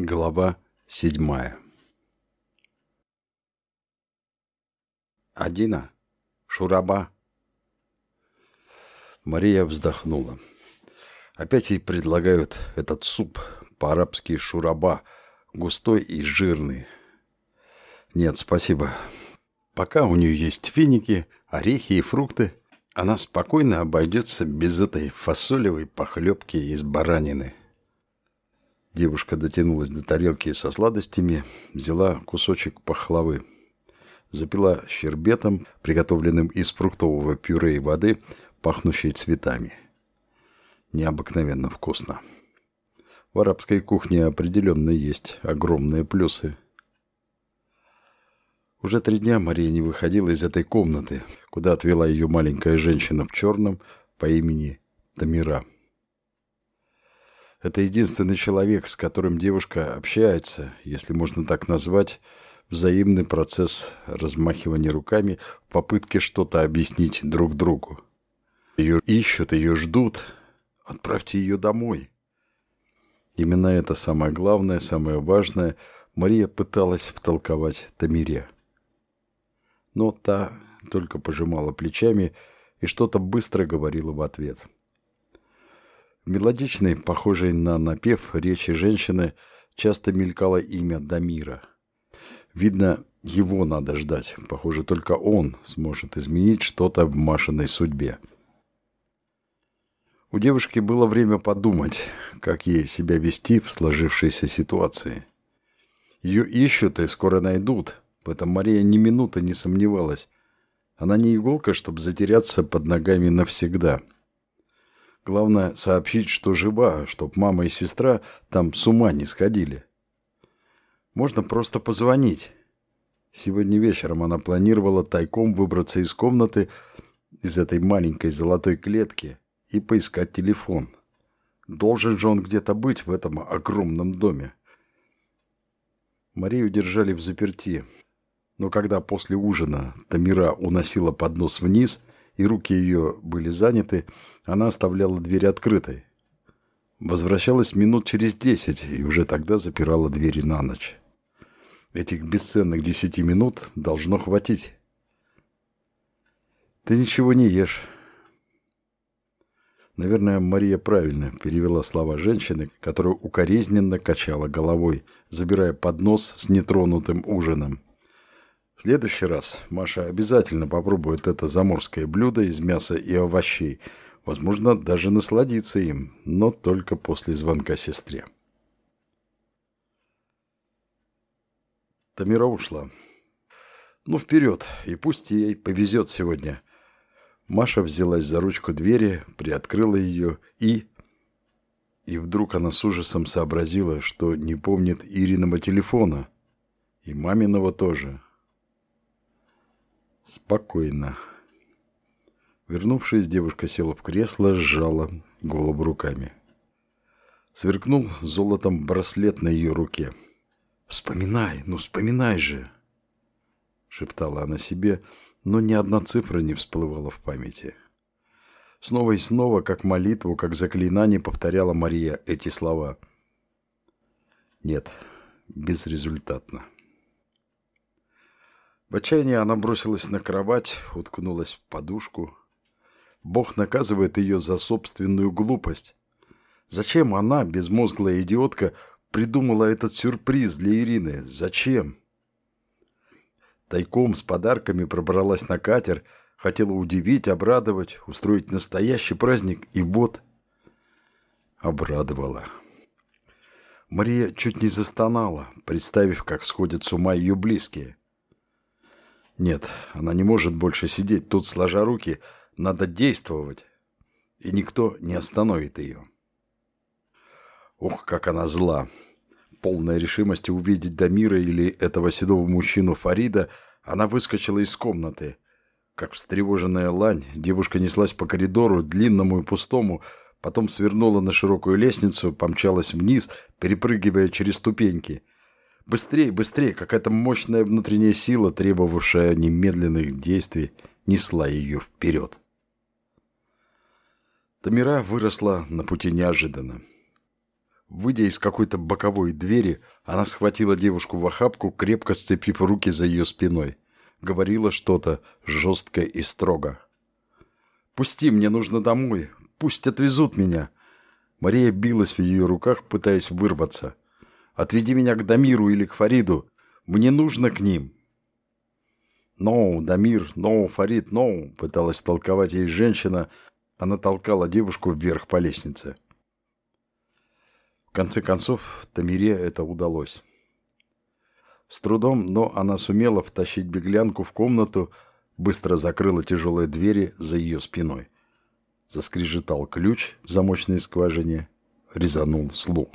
Глава седьмая «Адина? Шураба?» Мария вздохнула. Опять ей предлагают этот суп, по-арабски шураба, густой и жирный. Нет, спасибо. Пока у нее есть финики, орехи и фрукты, она спокойно обойдется без этой фасолевой похлебки из баранины. Девушка дотянулась до тарелки со сладостями, взяла кусочек пахлавы. Запила щербетом, приготовленным из фруктового пюре и воды, пахнущей цветами. Необыкновенно вкусно. В арабской кухне определенно есть огромные плюсы. Уже три дня Мария не выходила из этой комнаты, куда отвела ее маленькая женщина в черном по имени Тамира. Это единственный человек, с которым девушка общается, если можно так назвать, взаимный процесс размахивания руками в попытке что-то объяснить друг другу. Ее ищут, ее ждут. Отправьте ее домой. Именно это самое главное, самое важное Мария пыталась втолковать Тамире. Но та только пожимала плечами и что-то быстро говорила в ответ – мелодичной, похожей на напев речи женщины, часто мелькало имя Дамира. Видно, его надо ждать. Похоже, только он сможет изменить что-то в Машиной судьбе. У девушки было время подумать, как ей себя вести в сложившейся ситуации. Ее ищут и скоро найдут. В этом Мария ни минуты не сомневалась. Она не иголка, чтобы затеряться под ногами навсегда – Главное сообщить, что жива, чтоб мама и сестра там с ума не сходили. Можно просто позвонить. Сегодня вечером она планировала тайком выбраться из комнаты, из этой маленькой золотой клетки, и поискать телефон. Должен же он где-то быть в этом огромном доме. Марию держали в заперти. Но когда после ужина Тамира уносила поднос вниз – и руки ее были заняты, она оставляла дверь открытой. Возвращалась минут через десять и уже тогда запирала двери на ночь. Этих бесценных десяти минут должно хватить. «Ты ничего не ешь». Наверное, Мария правильно перевела слова женщины, которая укоризненно качала головой, забирая поднос с нетронутым ужином. В следующий раз Маша обязательно попробует это заморское блюдо из мяса и овощей. Возможно, даже насладиться им, но только после звонка сестре. Тамира ушла. Ну, вперед, и пусть ей повезет сегодня. Маша взялась за ручку двери, приоткрыла ее и... И вдруг она с ужасом сообразила, что не помнит Ириного телефона. И маминого тоже. Спокойно. Вернувшись, девушка села в кресло, сжала голову руками. Сверкнул золотом браслет на ее руке. «Вспоминай, ну вспоминай же!» Шептала она себе, но ни одна цифра не всплывала в памяти. Снова и снова, как молитву, как заклинание, повторяла Мария эти слова. Нет, безрезультатно. В отчаянии она бросилась на кровать, уткнулась в подушку. Бог наказывает ее за собственную глупость. Зачем она, безмозглая идиотка, придумала этот сюрприз для Ирины? Зачем? Тайком с подарками пробралась на катер, хотела удивить, обрадовать, устроить настоящий праздник, и вот обрадовала. Мария чуть не застонала, представив, как сходят с ума ее близкие. Нет, она не может больше сидеть тут сложа руки. Надо действовать. И никто не остановит ее. Ух, как она зла. Полная решимости увидеть Дамира или этого седого мужчину Фарида, она выскочила из комнаты. Как встревоженная лань, девушка неслась по коридору, длинному и пустому, потом свернула на широкую лестницу, помчалась вниз, перепрыгивая через ступеньки – Быстрее, быстрее, какая-то мощная внутренняя сила, требовавшая немедленных действий, несла ее вперед. Тамира выросла на пути неожиданно. Выйдя из какой-то боковой двери, она схватила девушку в охапку, крепко сцепив руки за ее спиной. Говорила что-то жестко и строго. «Пусти, мне нужно домой. Пусть отвезут меня». Мария билась в ее руках, пытаясь вырваться. «Отведи меня к Дамиру или к Фариду. Мне нужно к ним». «Ноу, Дамир, ноу, Фарид, ноу», пыталась толковать ей женщина. Она толкала девушку вверх по лестнице. В конце концов, Тамире это удалось. С трудом, но она сумела втащить беглянку в комнату, быстро закрыла тяжелые двери за ее спиной. Заскрежетал ключ в замочной скважине, резанул слух.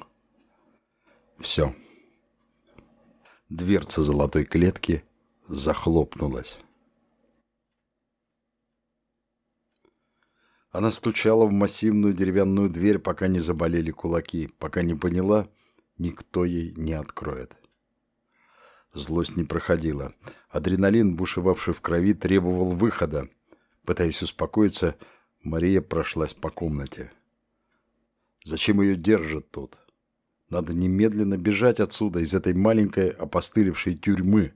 Все. Дверца золотой клетки захлопнулась. Она стучала в массивную деревянную дверь, пока не заболели кулаки, пока не поняла, никто ей не откроет. Злость не проходила. Адреналин, бушевавший в крови, требовал выхода. Пытаясь успокоиться, Мария прошлась по комнате. Зачем ее держат тут? Надо немедленно бежать отсюда, из этой маленькой опостылевшей тюрьмы,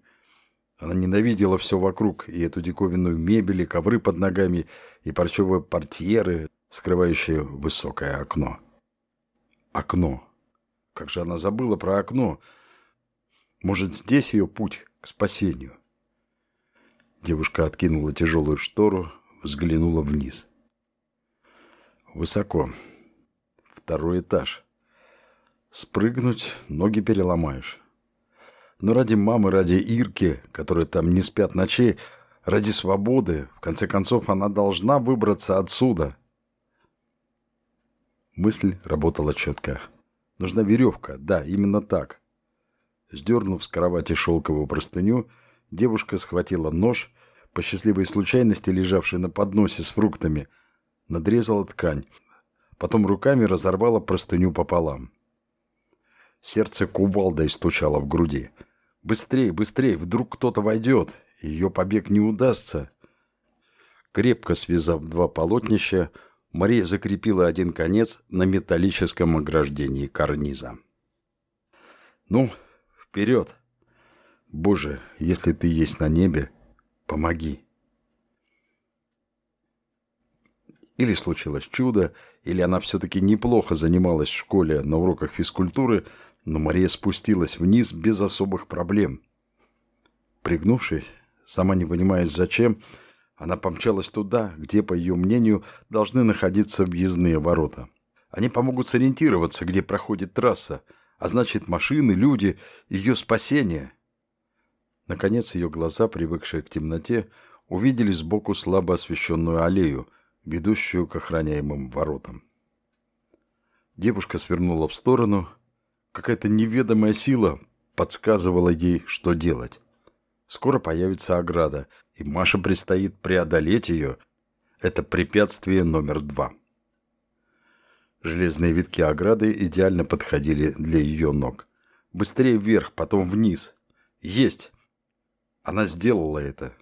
она ненавидела все вокруг, и эту диковинную мебель, и ковры под ногами, и парчевые портьеры, скрывающие высокое окно. Окно. Как же она забыла про окно? Может, здесь ее путь к спасению? Девушка откинула тяжелую штору, взглянула вниз. Высоко. Второй этаж. Спрыгнуть ноги переломаешь. Но ради мамы, ради Ирки, которые там не спят ночей, ради свободы, в конце концов, она должна выбраться отсюда. Мысль работала четко. Нужна веревка, да, именно так. Сдернув с кровати шелковую простыню, девушка схватила нож, по счастливой случайности лежавший на подносе с фруктами, надрезала ткань, потом руками разорвала простыню пополам. Сердце кувалдой стучало в груди – Быстрей, быстрей, вдруг кто-то войдет, ее побег не удастся. Крепко связав два полотнища, Мария закрепила один конец на металлическом ограждении карниза. «Ну, вперед! Боже, если ты есть на небе, помоги!» Или случилось чудо, или она все-таки неплохо занималась в школе на уроках физкультуры – но Мария спустилась вниз без особых проблем. Пригнувшись, сама не понимая зачем, она помчалась туда, где, по ее мнению, должны находиться въездные ворота. Они помогут сориентироваться, где проходит трасса, а значит машины, люди, ее спасение. Наконец ее глаза, привыкшие к темноте, увидели сбоку слабо освещенную аллею, ведущую к охраняемым воротам. Девушка свернула в сторону Какая-то неведомая сила подсказывала ей, что делать. Скоро появится ограда, и Маше предстоит преодолеть ее. Это препятствие номер два. Железные витки ограды идеально подходили для ее ног. Быстрее вверх, потом вниз. Есть! Она сделала это.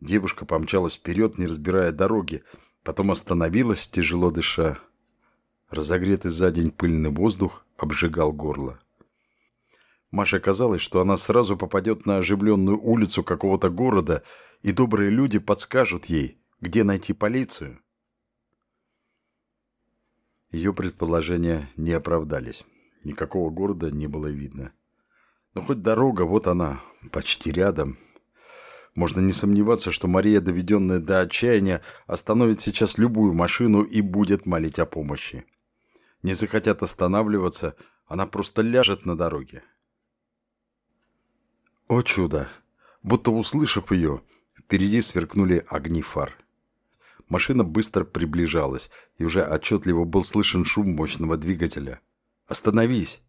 Девушка помчалась вперед, не разбирая дороги, потом остановилась, тяжело дыша. Разогретый за день пыльный воздух обжигал горло. Маше казалось, что она сразу попадет на оживленную улицу какого-то города, и добрые люди подскажут ей, где найти полицию. Ее предположения не оправдались. Никакого города не было видно. Но хоть дорога, вот она, почти рядом. Можно не сомневаться, что Мария, доведенная до отчаяния, остановит сейчас любую машину и будет молить о помощи не захотят останавливаться, она просто ляжет на дороге. О чудо! Будто услышав ее, впереди сверкнули огни фар. Машина быстро приближалась, и уже отчетливо был слышен шум мощного двигателя. «Остановись!»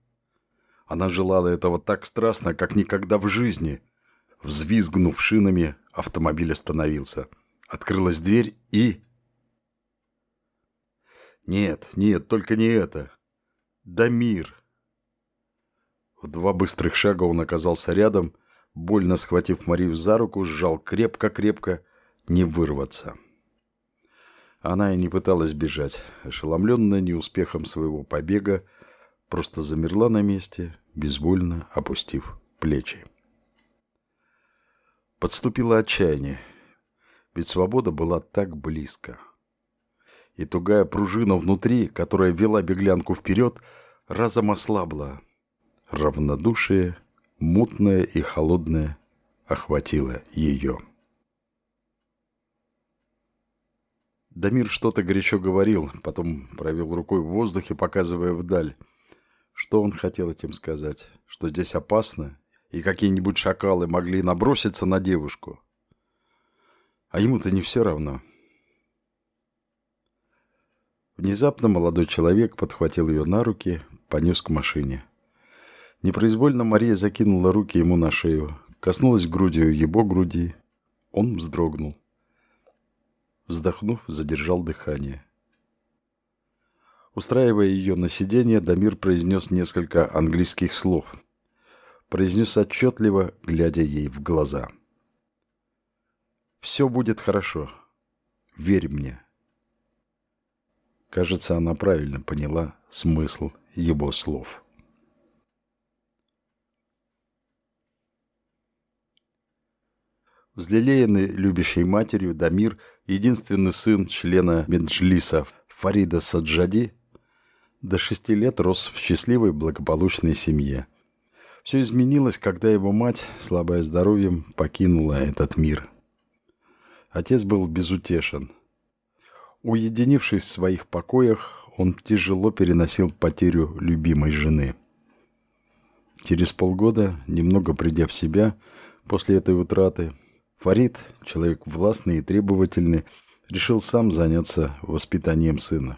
Она желала этого так страстно, как никогда в жизни. Взвизгнув шинами, автомобиль остановился. Открылась дверь и... Нет, нет, только не это. Дамир. В два быстрых шага он оказался рядом, больно схватив Марию за руку, сжал крепко-крепко, не вырваться. Она и не пыталась бежать, ошеломленная неуспехом своего побега, просто замерла на месте, безвольно опустив плечи. Подступило отчаяние, ведь свобода была так близко. И тугая пружина внутри, которая вела беглянку вперед, разом ослабла. Равнодушие, мутное и холодное, охватило ее. Дамир что-то горячо говорил, потом провел рукой в воздухе, показывая вдаль. Что он хотел этим сказать? Что здесь опасно? И какие-нибудь шакалы могли наброситься на девушку? А ему-то не все равно. Внезапно молодой человек подхватил ее на руки, понес к машине. Непроизвольно Мария закинула руки ему на шею, коснулась грудью его груди. Он вздрогнул. Вздохнув, задержал дыхание. Устраивая ее на сиденье, Дамир произнес несколько английских слов. Произнес отчетливо, глядя ей в глаза. «Все будет хорошо. Верь мне». Кажется, она правильно поняла смысл его слов. Взлелеянный любящей матерью Дамир, единственный сын члена Меджлиса Фарида Саджади, до шести лет рос в счастливой благополучной семье. Все изменилось, когда его мать, слабая здоровьем, покинула этот мир. Отец был безутешен. Уединившись в своих покоях, он тяжело переносил потерю любимой жены. Через полгода, немного придя в себя после этой утраты, Фарид, человек властный и требовательный, решил сам заняться воспитанием сына.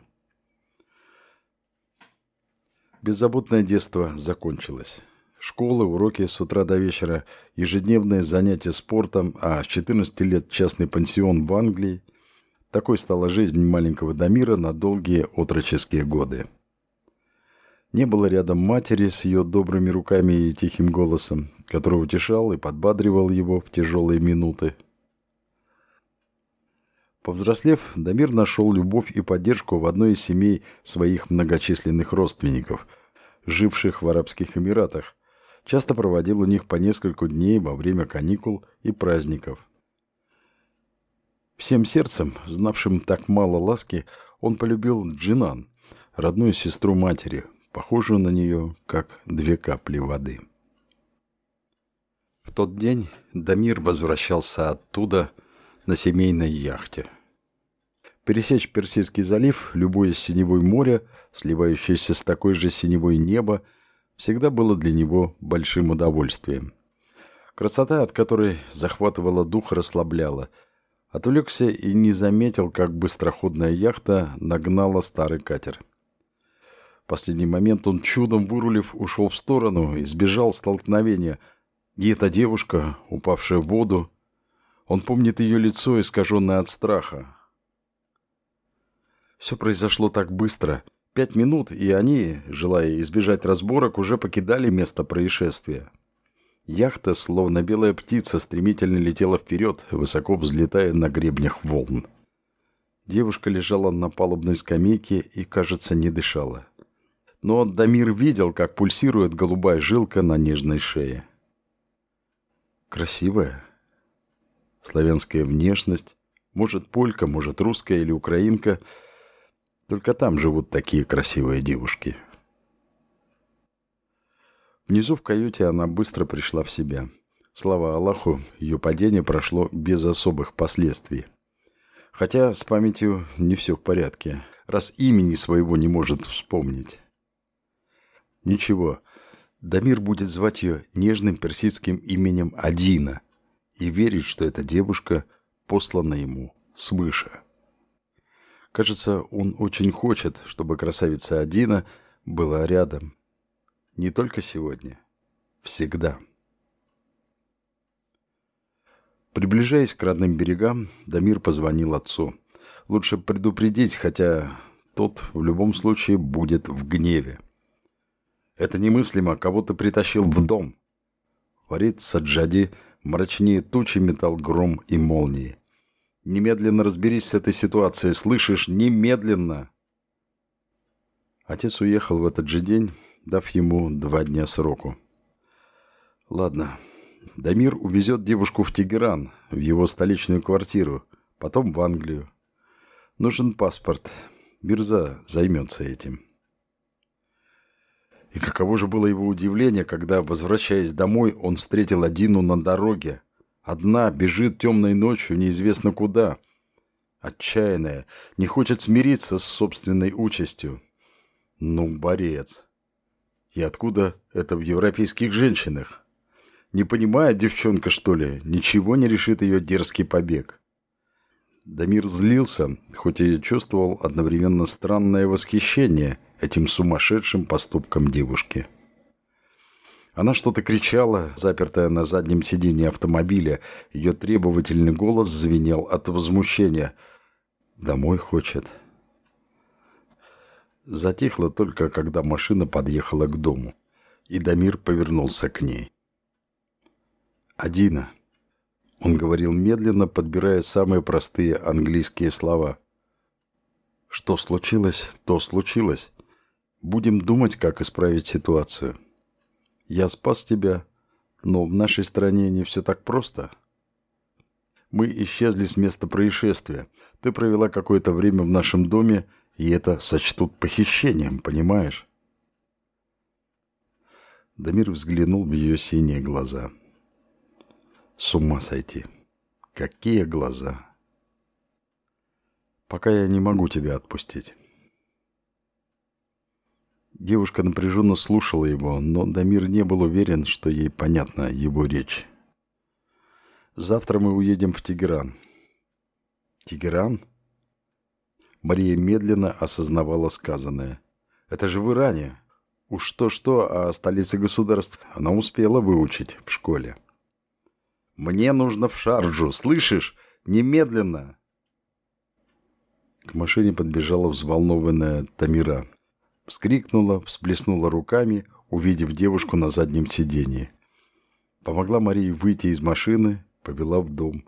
Беззаботное детство закончилось. Школы, уроки с утра до вечера, ежедневные занятия спортом, а с 14 лет частный пансион в Англии. Такой стала жизнь маленького Дамира на долгие отроческие годы. Не было рядом матери с ее добрыми руками и тихим голосом, который утешал и подбадривал его в тяжелые минуты. Повзрослев, Дамир нашел любовь и поддержку в одной из семей своих многочисленных родственников, живших в Арабских Эмиратах. Часто проводил у них по несколько дней во время каникул и праздников. Всем сердцем, знавшим так мало ласки, он полюбил Джинан, родную сестру матери, похожую на нее, как две капли воды. В тот день Дамир возвращался оттуда на семейной яхте. Пересечь Персидский залив, любое синевой море, сливающееся с такой же синевой неба, всегда было для него большим удовольствием. Красота, от которой захватывала дух, расслабляла. Отвлекся и не заметил, как быстроходная яхта нагнала старый катер – последний момент он чудом вырулив ушел в сторону, избежал столкновения. И эта девушка, упавшая в воду, он помнит ее лицо, искаженное от страха. Все произошло так быстро. Пять минут, и они, желая избежать разборок, уже покидали место происшествия. Яхта, словно белая птица, стремительно летела вперед, высоко взлетая на гребнях волн. Девушка лежала на палубной скамейке и, кажется, не дышала но Дамир видел, как пульсирует голубая жилка на нежной шее. Красивая. Славянская внешность. Может, полька, может, русская или украинка. Только там живут такие красивые девушки. Внизу в каюте она быстро пришла в себя. Слава Аллаху, ее падение прошло без особых последствий. Хотя с памятью не все в порядке, раз имени своего не может вспомнить. Ничего, Дамир будет звать ее нежным персидским именем Адина и верить, что эта девушка послана ему свыше. Кажется, он очень хочет, чтобы красавица Адина была рядом. Не только сегодня, всегда. Приближаясь к родным берегам, Дамир позвонил отцу. Лучше предупредить, хотя тот в любом случае будет в гневе. Это немыслимо, кого ты притащил в дом. Фарид Саджади мрачнее тучи метал гром и молнии. Немедленно разберись с этой ситуацией, слышишь? Немедленно! Отец уехал в этот же день, дав ему два дня сроку. Ладно, Дамир увезет девушку в Тегеран, в его столичную квартиру, потом в Англию. Нужен паспорт. Бирза займется этим. И каково же было его удивление, когда, возвращаясь домой, он встретил Адину на дороге. Одна бежит темной ночью неизвестно куда. Отчаянная, не хочет смириться с собственной участью. Ну, борец. И откуда это в европейских женщинах? Не понимает девчонка, что ли, ничего не решит ее дерзкий побег. Дамир злился, хоть и чувствовал одновременно странное восхищение этим сумасшедшим поступком девушки. Она что-то кричала, запертая на заднем сиденье автомобиля. Ее требовательный голос звенел от возмущения. «Домой хочет». Затихло только, когда машина подъехала к дому, и Дамир повернулся к ней. «Адина». Он говорил медленно, подбирая самые простые английские слова. «Что случилось, то случилось. Будем думать, как исправить ситуацию. Я спас тебя, но в нашей стране не все так просто. Мы исчезли с места происшествия. Ты провела какое-то время в нашем доме, и это сочтут похищением, понимаешь?» Дамир взглянул в ее синие глаза. С ума сойти. Какие глаза. Пока я не могу тебя отпустить. Девушка напряженно слушала его, но Дамир не был уверен, что ей понятна его речь. «Завтра мы уедем в Тегеран». «Тегеран?» Мария медленно осознавала сказанное. «Это же в Иране. Уж то-что, а столице государств она успела выучить в школе». Мне нужно в шарджу, слышишь? Немедленно!» К машине подбежала взволнованная Тамира. Вскрикнула, всплеснула руками, увидев девушку на заднем сиденье. Помогла Марии выйти из машины, повела в дом.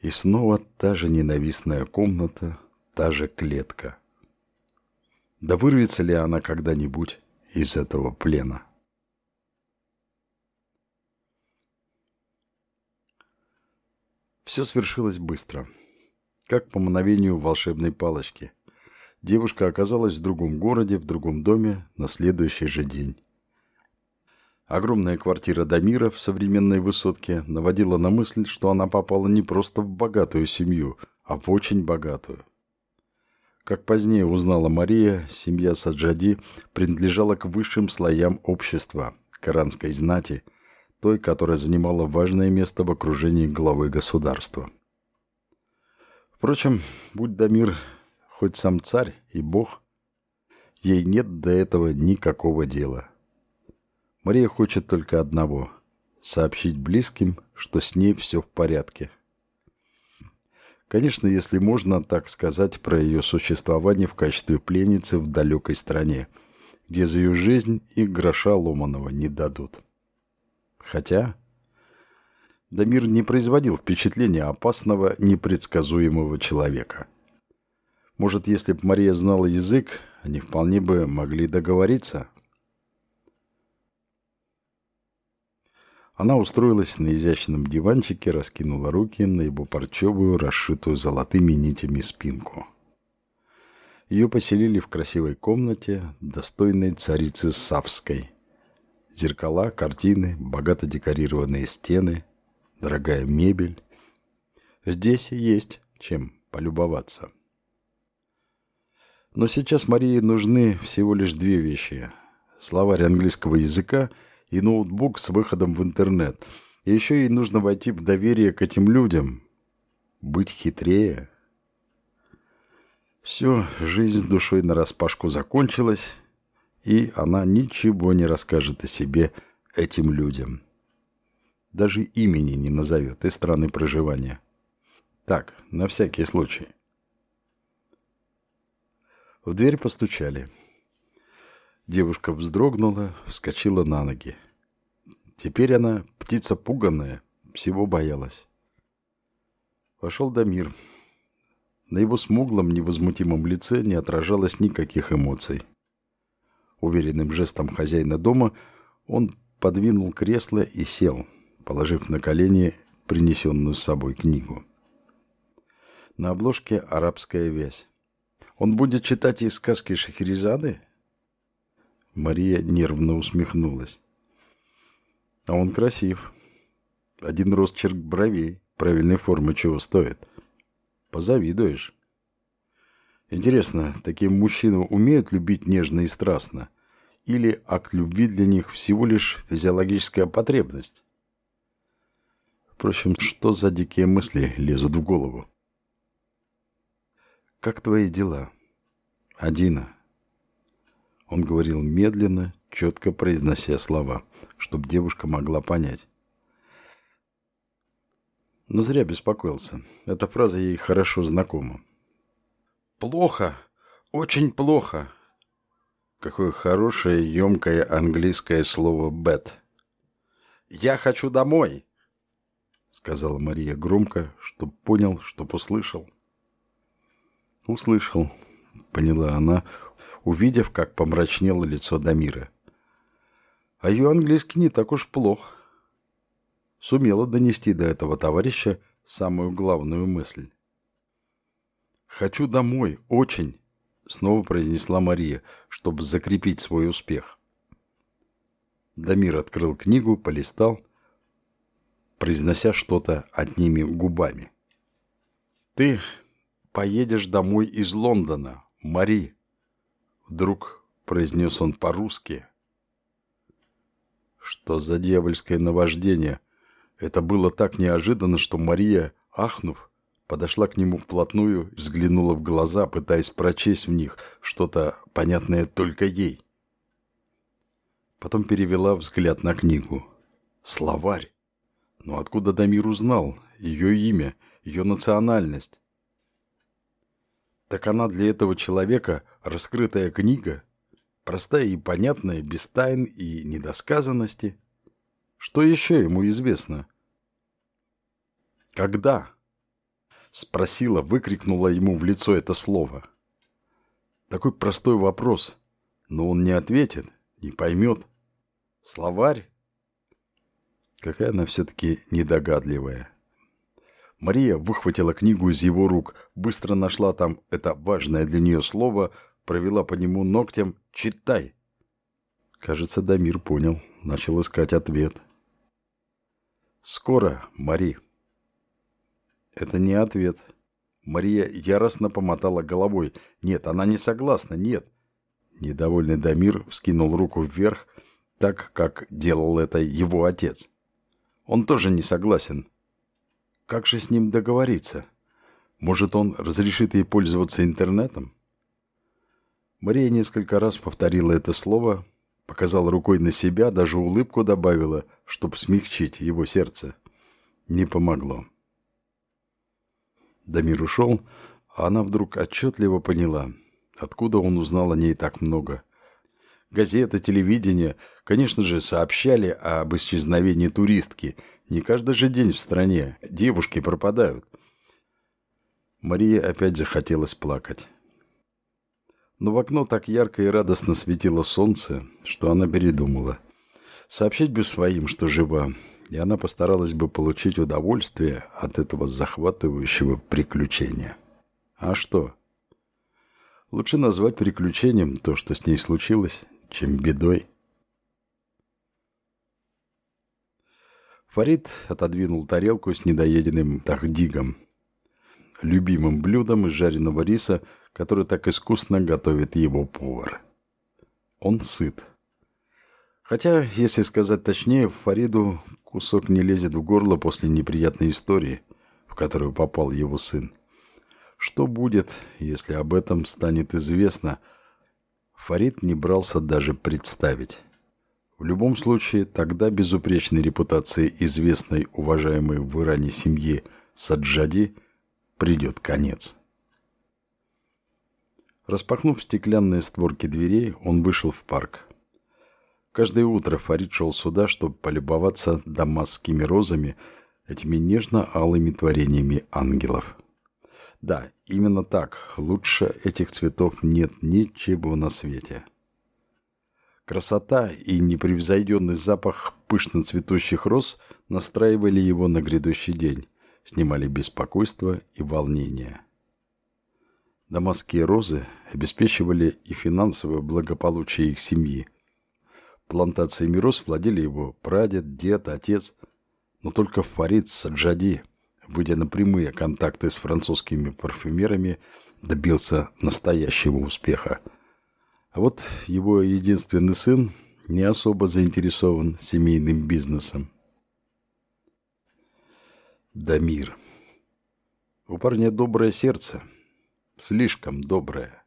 И снова та же ненавистная комната, та же клетка. Да вырвется ли она когда-нибудь из этого плена? Все свершилось быстро, как по мановению волшебной палочки. Девушка оказалась в другом городе, в другом доме на следующий же день. Огромная квартира Дамира в современной высотке наводила на мысль, что она попала не просто в богатую семью, а в очень богатую. Как позднее узнала Мария, семья Саджади принадлежала к высшим слоям общества, коранской знати – той, которая занимала важное место в окружении главы государства. Впрочем, будь Дамир хоть сам царь и бог, ей нет до этого никакого дела. Мария хочет только одного – сообщить близким, что с ней все в порядке. Конечно, если можно так сказать про ее существование в качестве пленницы в далекой стране, где за ее жизнь и гроша ломаного не дадут. Хотя Дамир не производил впечатления опасного, непредсказуемого человека. Может, если бы Мария знала язык, они вполне бы могли договориться. Она устроилась на изящном диванчике, раскинула руки на его парчевую, расшитую золотыми нитями спинку. Ее поселили в красивой комнате, достойной царицы Савской – Зеркала, картины, богато декорированные стены, дорогая мебель. Здесь есть чем полюбоваться. Но сейчас Марии нужны всего лишь две вещи. Словарь английского языка и ноутбук с выходом в интернет. Еще ей нужно войти в доверие к этим людям. Быть хитрее. Все, жизнь с душой нараспашку закончилась, и она ничего не расскажет о себе этим людям. Даже имени не назовет и страны проживания. Так, на всякий случай. В дверь постучали. Девушка вздрогнула, вскочила на ноги. Теперь она, птица пуганная, всего боялась. Вошел Дамир. На его смуглом, невозмутимом лице не отражалось никаких эмоций. Уверенным жестом хозяина дома он подвинул кресло и сел, положив на колени принесенную с собой книгу. На обложке арабская вязь. Он будет читать из сказки Шахерезады? Мария нервно усмехнулась. А он красив. Один росчерк бровей, правильной формы чего стоит. Позавидуешь. Интересно, такие мужчины умеют любить нежно и страстно? Или акт любви для них всего лишь физиологическая потребность? Впрочем, что за дикие мысли лезут в голову? «Как твои дела?» «Адина». Он говорил медленно, четко произнося слова, чтобы девушка могла понять. Но зря беспокоился. Эта фраза ей хорошо знакома. «Плохо. Очень плохо». Какое хорошее, емкое английское слово «бет». «Я хочу домой», — сказала Мария громко, чтоб понял, чтоб услышал. «Услышал», — поняла она, увидев, как помрачнело лицо Дамира. А ее английский не так уж плох. Сумела донести до этого товарища самую главную мысль. «Хочу домой, очень», — снова произнесла Мария, чтобы закрепить свой успех. Дамир открыл книгу, полистал, произнося что-то одними губами. «Ты поедешь домой из Лондона, Мари!» Вдруг произнес он по-русски. Что за дьявольское наваждение? Это было так неожиданно, что Мария, ахнув, подошла к нему вплотную, взглянула в глаза, пытаясь прочесть в них что-то понятное только ей. Потом перевела взгляд на книгу. Словарь. Но откуда Дамир узнал ее имя, ее национальность? Так она для этого человека раскрытая книга, простая и понятная, без тайн и недосказанности. Что еще ему известно? Когда? Спросила, выкрикнула ему в лицо это слово. Такой простой вопрос, но он не ответит, не поймет. Словарь? Какая она все-таки недогадливая. Мария выхватила книгу из его рук, быстро нашла там это важное для нее слово, провела по нему ногтем «Читай!». Кажется, Дамир понял, начал искать ответ. «Скоро, Мари». Это не ответ. Мария яростно помотала головой. Нет, она не согласна, нет. Недовольный Дамир вскинул руку вверх, так, как делал это его отец. Он тоже не согласен. Как же с ним договориться? Может, он разрешит ей пользоваться интернетом? Мария несколько раз повторила это слово, показала рукой на себя, даже улыбку добавила, чтобы смягчить его сердце. Не помогло. Дамир ушел, а она вдруг отчетливо поняла, откуда он узнал о ней так много. Газеты, телевидение, конечно же, сообщали об исчезновении туристки – не каждый же день в стране девушки пропадают. Марии опять захотелось плакать. Но в окно так ярко и радостно светило солнце, что она передумала. Сообщить бы своим, что жива, и она постаралась бы получить удовольствие от этого захватывающего приключения. А что? Лучше назвать приключением то, что с ней случилось, чем бедой. Фарид отодвинул тарелку с недоеденным тахдигом, любимым блюдом из жареного риса, который так искусно готовит его повар. Он сыт. Хотя, если сказать точнее, Фариду кусок не лезет в горло после неприятной истории, в которую попал его сын. Что будет, если об этом станет известно, Фарид не брался даже представить. В любом случае, тогда безупречной репутации известной, уважаемой в Иране семьи Саджади придет конец. Распахнув стеклянные створки дверей, он вышел в парк. Каждое утро Фарид шел сюда, чтобы полюбоваться дамасскими розами, этими нежно-алыми творениями ангелов. Да, именно так. Лучше этих цветов нет ничего на свете. Красота и непревзойденный запах пышно цветущих роз настраивали его на грядущий день, снимали беспокойство и волнение. Дамасские розы обеспечивали и финансовое благополучие их семьи. Плантациями роз владели его прадед, дед, отец, но только Фарид Саджади, выйдя на прямые контакты с французскими парфюмерами, добился настоящего успеха. А вот его единственный сын не особо заинтересован семейным бизнесом. Дамир. У парня доброе сердце. Слишком доброе.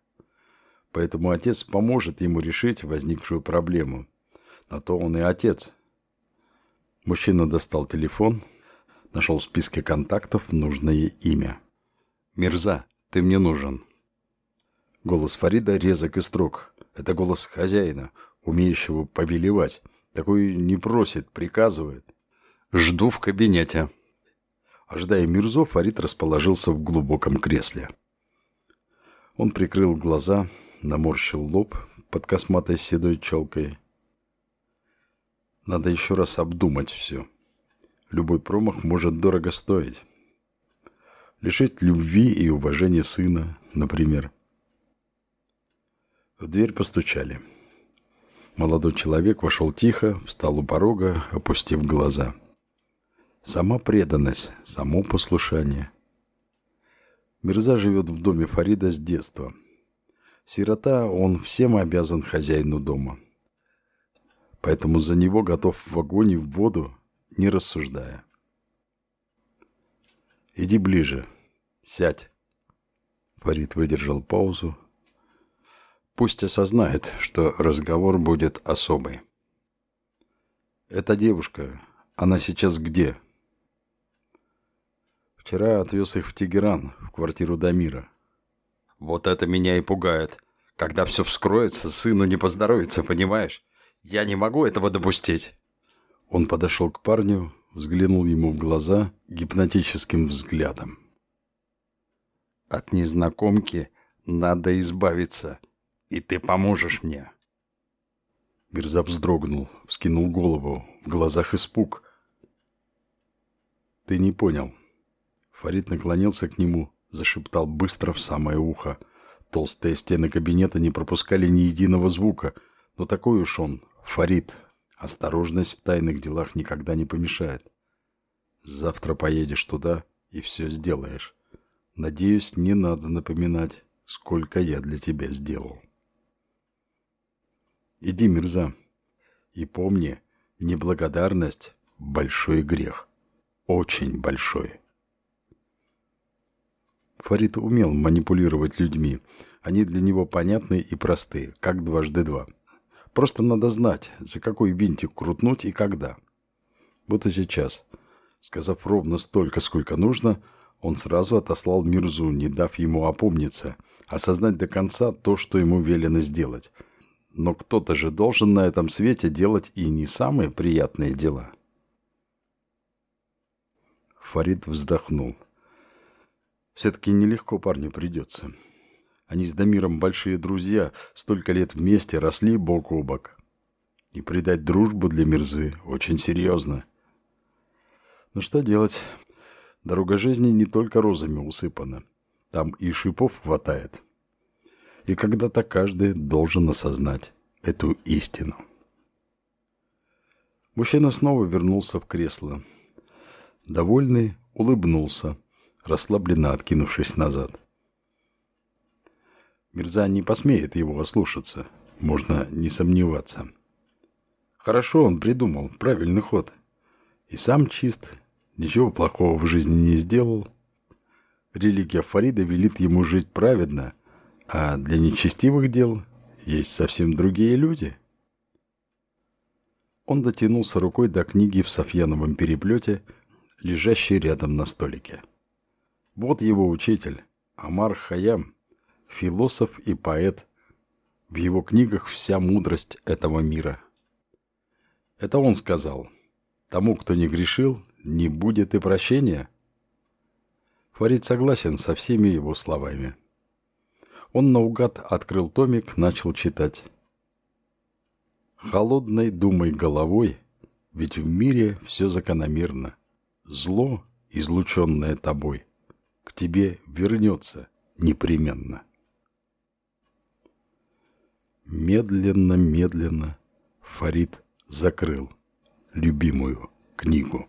Поэтому отец поможет ему решить возникшую проблему. На то он и отец. Мужчина достал телефон, нашел в списке контактов нужное имя. «Мирза, ты мне нужен». Голос Фарида резок и строг. Это голос хозяина, умеющего повелевать. Такой не просит, приказывает. «Жду в кабинете». Ожидая Мирзо, Фарид расположился в глубоком кресле. Он прикрыл глаза, наморщил лоб под косматой седой челкой. Надо еще раз обдумать все. Любой промах может дорого стоить. Лишить любви и уважения сына, например. В дверь постучали. Молодой человек вошел тихо, встал у порога, опустив глаза. Сама преданность, само послушание. Мирза живет в доме Фарида с детства. Сирота, он всем обязан хозяину дома. Поэтому за него готов в огонь и в воду, не рассуждая. «Иди ближе. Сядь». Фарид выдержал паузу, Пусть осознает, что разговор будет особый. Эта девушка, она сейчас где? Вчера отвез их в Тегеран, в квартиру Дамира. Вот это меня и пугает. Когда все вскроется, сыну не поздоровится, понимаешь? Я не могу этого допустить. Он подошел к парню, взглянул ему в глаза гипнотическим взглядом. От незнакомки надо избавиться и ты поможешь мне». Мирза вздрогнул, вскинул голову, в глазах испуг. «Ты не понял». Фарид наклонился к нему, зашептал быстро в самое ухо. Толстые стены кабинета не пропускали ни единого звука, но такой уж он, Фарид. Осторожность в тайных делах никогда не помешает. Завтра поедешь туда и все сделаешь. Надеюсь, не надо напоминать, сколько я для тебя сделал. Иди, Мирза. И помни, неблагодарность – большой грех. Очень большой. Фарид умел манипулировать людьми. Они для него понятны и просты, как дважды два. Просто надо знать, за какой винтик крутнуть и когда. Вот и сейчас. Сказав ровно столько, сколько нужно, он сразу отослал Мирзу, не дав ему опомниться, осознать до конца то, что ему велено сделать – но кто-то же должен на этом свете делать и не самые приятные дела. Фарид вздохнул. Все-таки нелегко парню придется. Они с Дамиром большие друзья, столько лет вместе росли бок о бок. И предать дружбу для Мирзы очень серьезно. Но что делать? Дорога жизни не только розами усыпана. Там и шипов хватает. И когда-то каждый должен осознать эту истину. Мужчина снова вернулся в кресло. Довольный, улыбнулся, расслабленно откинувшись назад. Мирза не посмеет его ослушаться, можно не сомневаться. Хорошо он придумал, правильный ход. И сам чист, ничего плохого в жизни не сделал. Религия Фарида велит ему жить праведно – а для нечестивых дел есть совсем другие люди. Он дотянулся рукой до книги в софьяновом переплете, лежащей рядом на столике. Вот его учитель, Амар Хаям, философ и поэт. В его книгах вся мудрость этого мира. Это он сказал, тому, кто не грешил, не будет и прощения. Фарид согласен со всеми его словами. Он наугад открыл томик, начал читать. Холодной думай головой, ведь в мире все закономерно. Зло, излученное тобой, к тебе вернется непременно. Медленно-медленно Фарид закрыл любимую книгу.